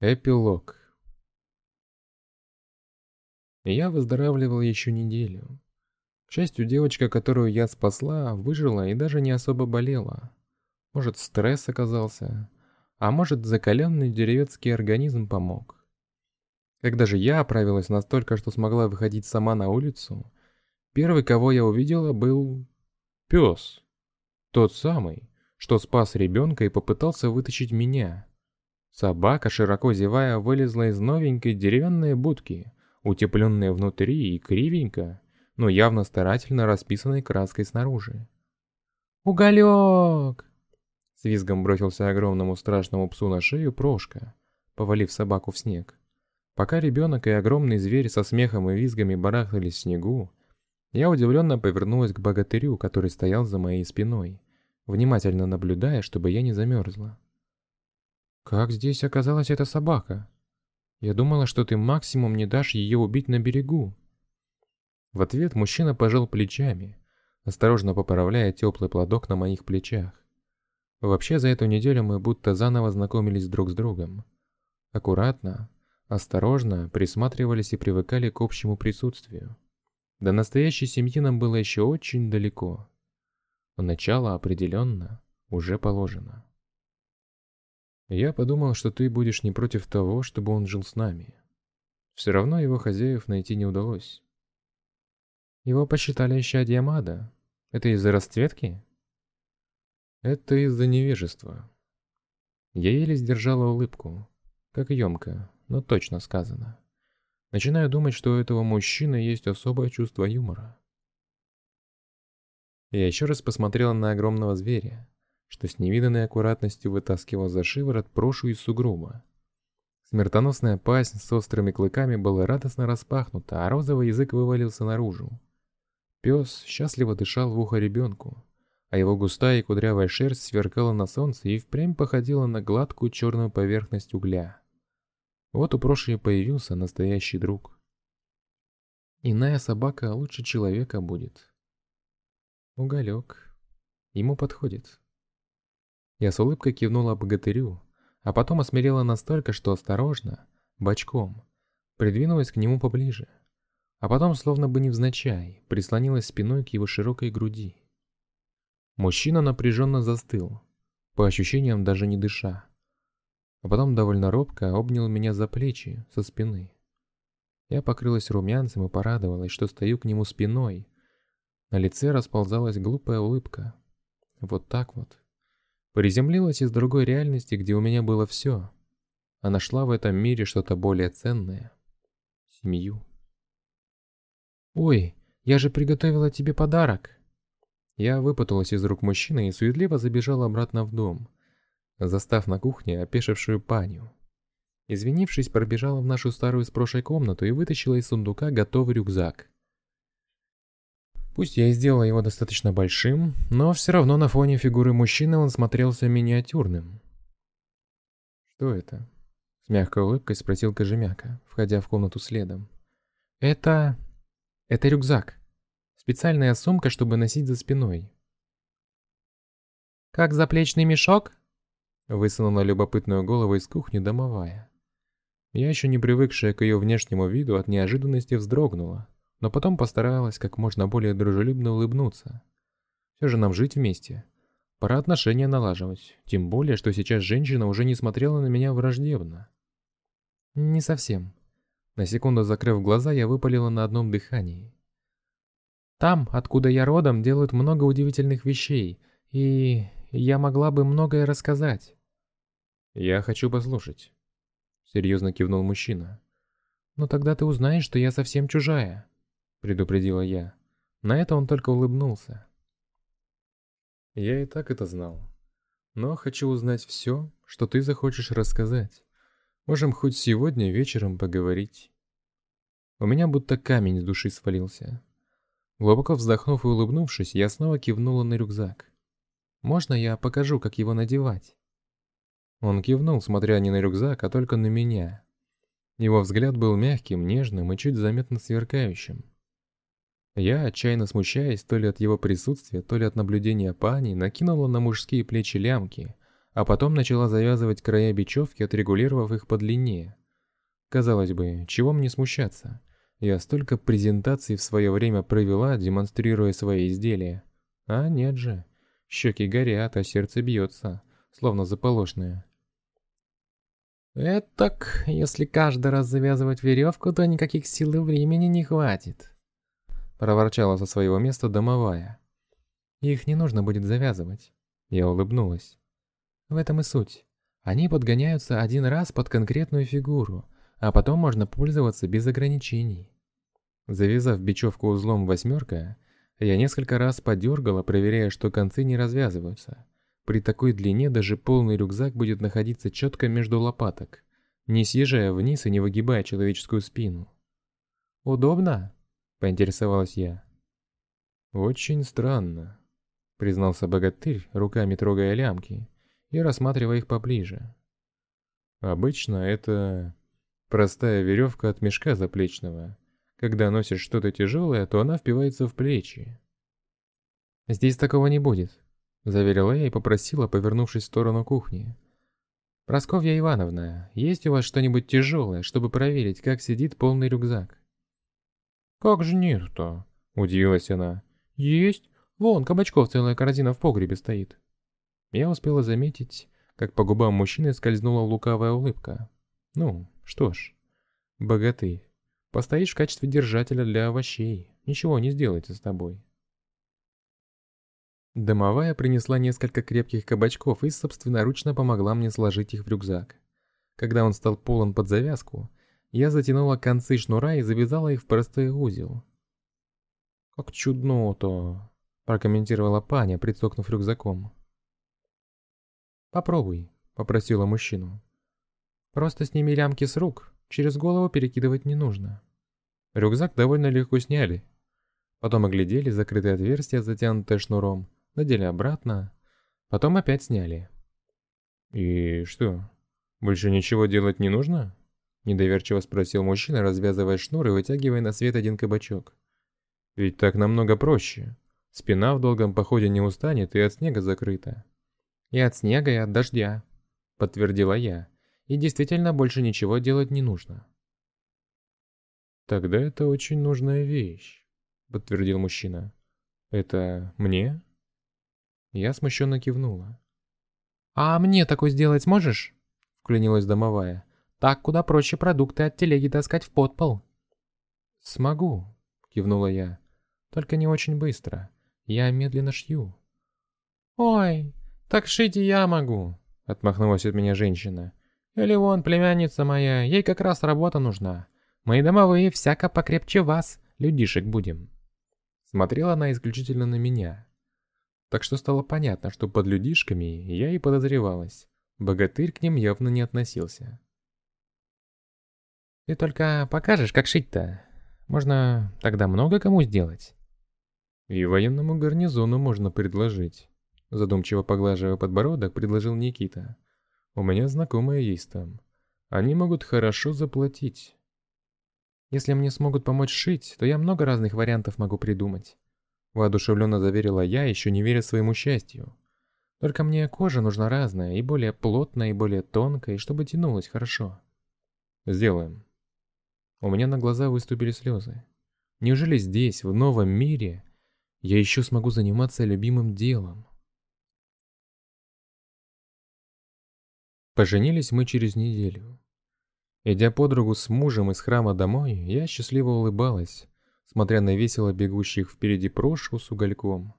Эпилог. Я выздоравливал еще неделю. К счастью, девочка, которую я спасла, выжила и даже не особо болела. Может, стресс оказался, а может, закаленный деревенский организм помог. Когда же я оправилась настолько, что смогла выходить сама на улицу, первый, кого я увидела, был пес. Тот самый, что спас ребенка и попытался вытащить меня. Собака, широко зевая, вылезла из новенькой деревянной будки, утепленной внутри и кривенько, но явно старательно расписанной краской снаружи. «Уголек!» С визгом бросился огромному страшному псу на шею Прошка, повалив собаку в снег. Пока ребенок и огромный зверь со смехом и визгами барахтались в снегу, я удивленно повернулась к богатырю, который стоял за моей спиной, внимательно наблюдая, чтобы я не замерзла. «Как здесь оказалась эта собака? Я думала, что ты максимум не дашь ее убить на берегу». В ответ мужчина пожал плечами, осторожно поправляя теплый плодок на моих плечах. Вообще, за эту неделю мы будто заново знакомились друг с другом. Аккуратно, осторожно присматривались и привыкали к общему присутствию. До настоящей семьи нам было еще очень далеко. Начало определенно уже положено. Я подумал, что ты будешь не против того, чтобы он жил с нами. Все равно его хозяев найти не удалось. Его посчитали исчадьем ада. Это из-за расцветки? Это из-за невежества. Я еле сдержала улыбку. Как емко, но точно сказано. Начинаю думать, что у этого мужчины есть особое чувство юмора. Я еще раз посмотрела на огромного зверя, что с невиданной аккуратностью вытаскивал за шиворот прошу из сугроба. Смертоносная пасть с острыми клыками была радостно распахнута, а розовый язык вывалился наружу. Пес счастливо дышал в ухо ребенку, а его густая и кудрявая шерсть сверкала на солнце и впрямь походила на гладкую черную поверхность угля. Вот у Проши появился настоящий друг. Иная собака лучше человека будет. Уголек. Ему подходит. Я с улыбкой кивнула богатырю, а потом осмелела настолько, что осторожно, бочком, придвинулась к нему поближе, а потом, словно бы невзначай, прислонилась спиной к его широкой груди. Мужчина напряженно застыл, по ощущениям даже не дыша, а потом довольно робко обнял меня за плечи со спины. Я покрылась румянцем и порадовалась, что стою к нему спиной. На лице расползалась глупая улыбка. Вот так вот. Приземлилась из другой реальности, где у меня было все, а нашла в этом мире что-то более ценное. Семью. «Ой, я же приготовила тебе подарок!» Я выпуталась из рук мужчины и суетливо забежала обратно в дом, застав на кухне опешившую паню. Извинившись, пробежала в нашу старую с прошлой комнату и вытащила из сундука готовый рюкзак. Пусть я и сделала его достаточно большим, но все равно на фоне фигуры мужчины он смотрелся миниатюрным. «Что это?» — с мягкой улыбкой спросил Кожемяка, входя в комнату следом. «Это... это рюкзак. Специальная сумка, чтобы носить за спиной». «Как заплечный мешок?» — высунула любопытную голову из кухни домовая. Я еще не привыкшая к ее внешнему виду от неожиданности вздрогнула но потом постаралась как можно более дружелюбно улыбнуться. Все же нам жить вместе. Пора отношения налаживать, тем более, что сейчас женщина уже не смотрела на меня враждебно. Не совсем. На секунду закрыв глаза, я выпалила на одном дыхании. Там, откуда я родом, делают много удивительных вещей, и я могла бы многое рассказать. Я хочу послушать. Серьезно кивнул мужчина. Но тогда ты узнаешь, что я совсем чужая предупредила я. На это он только улыбнулся. Я и так это знал. Но хочу узнать все, что ты захочешь рассказать. Можем хоть сегодня вечером поговорить. У меня будто камень с души свалился. Глубоко вздохнув и улыбнувшись, я снова кивнула на рюкзак. «Можно я покажу, как его надевать?» Он кивнул, смотря не на рюкзак, а только на меня. Его взгляд был мягким, нежным и чуть заметно сверкающим. Я, отчаянно смущаясь то ли от его присутствия, то ли от наблюдения пани, накинула на мужские плечи лямки, а потом начала завязывать края бечевки, отрегулировав их по длине. Казалось бы, чего мне смущаться? Я столько презентаций в свое время провела, демонстрируя свои изделия. А нет же. Щеки горят, а сердце бьется, словно заполошное. «Этак, если каждый раз завязывать веревку, то никаких сил и времени не хватит», — проворчала со своего места домовая. «Их не нужно будет завязывать», — я улыбнулась. «В этом и суть. Они подгоняются один раз под конкретную фигуру, а потом можно пользоваться без ограничений». Завязав бечевку узлом восьмерка, я несколько раз подергала, проверяя, что концы не развязываются. При такой длине даже полный рюкзак будет находиться четко между лопаток, не съезжая вниз и не выгибая человеческую спину. «Удобно?» — поинтересовалась я. «Очень странно», — признался богатырь, руками трогая лямки и рассматривая их поближе. «Обычно это простая веревка от мешка заплечного. Когда носишь что-то тяжелое, то она впивается в плечи». «Здесь такого не будет», Заверила я и попросила, повернувшись в сторону кухни. «Просковья Ивановна, есть у вас что-нибудь тяжелое, чтобы проверить, как сидит полный рюкзак?» «Как же нет-то?» — удивилась она. «Есть. Вон, кабачков целая корзина в погребе стоит». Я успела заметить, как по губам мужчины скользнула лукавая улыбка. «Ну, что ж, богатырь, постоишь в качестве держателя для овощей, ничего не сделается с тобой». Домовая принесла несколько крепких кабачков и собственноручно помогла мне сложить их в рюкзак. Когда он стал полон под завязку, я затянула концы шнура и завязала их в простой узел. «Как чудно-то!» — прокомментировала паня, прицокнув рюкзаком. «Попробуй», — попросила мужчину. «Просто сними лямки с рук, через голову перекидывать не нужно». Рюкзак довольно легко сняли. Потом оглядели закрытое отверстие, затянутое шнуром, надели обратно, потом опять сняли. «И что, больше ничего делать не нужно?» Недоверчиво спросил мужчина, развязывая шнур и вытягивая на свет один кабачок. «Ведь так намного проще. Спина в долгом походе не устанет и от снега закрыта». «И от снега, и от дождя», — подтвердила я. «И действительно больше ничего делать не нужно». «Тогда это очень нужная вещь», — подтвердил мужчина. «Это мне?» Я смущенно кивнула. «А мне такой сделать можешь?» — вклинилась домовая. «Так куда проще продукты от телеги таскать в подпол». «Смогу», — кивнула я. «Только не очень быстро. Я медленно шью». «Ой, так шить и я могу», — отмахнулась от меня женщина. «Или вон, племянница моя, ей как раз работа нужна. Мы домовые всяко покрепче вас, людишек будем». Смотрела она исключительно на меня так что стало понятно, что под людишками я и подозревалась. Богатырь к ним явно не относился. «Ты только покажешь, как шить-то? Можно тогда много кому сделать?» «И военному гарнизону можно предложить», — задумчиво поглаживая подбородок, предложил Никита. «У меня знакомые есть там. Они могут хорошо заплатить». «Если мне смогут помочь шить, то я много разных вариантов могу придумать. Воодушевленно заверила я, еще не веря своему счастью. Только мне кожа нужна разная, и более плотная, и более тонкая, и чтобы тянулась хорошо. Сделаем. У меня на глаза выступили слезы. Неужели здесь, в новом мире, я еще смогу заниматься любимым делом? Поженились мы через неделю. Идя подругу с мужем из храма домой, я счастливо улыбалась, смотря на весело бегущих впереди Прошку с угольком,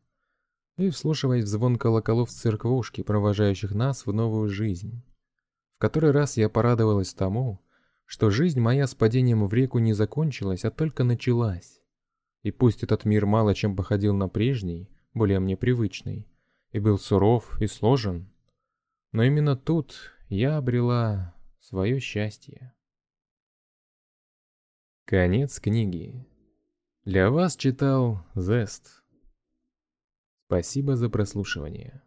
и вслушиваясь в звон колоколов церквушки, провожающих нас в новую жизнь. В который раз я порадовалась тому, что жизнь моя с падением в реку не закончилась, а только началась. И пусть этот мир мало чем походил на прежний, более мне привычный, и был суров и сложен, но именно тут я обрела свое счастье. Конец книги. Для вас читал Зест. Спасибо за прослушивание.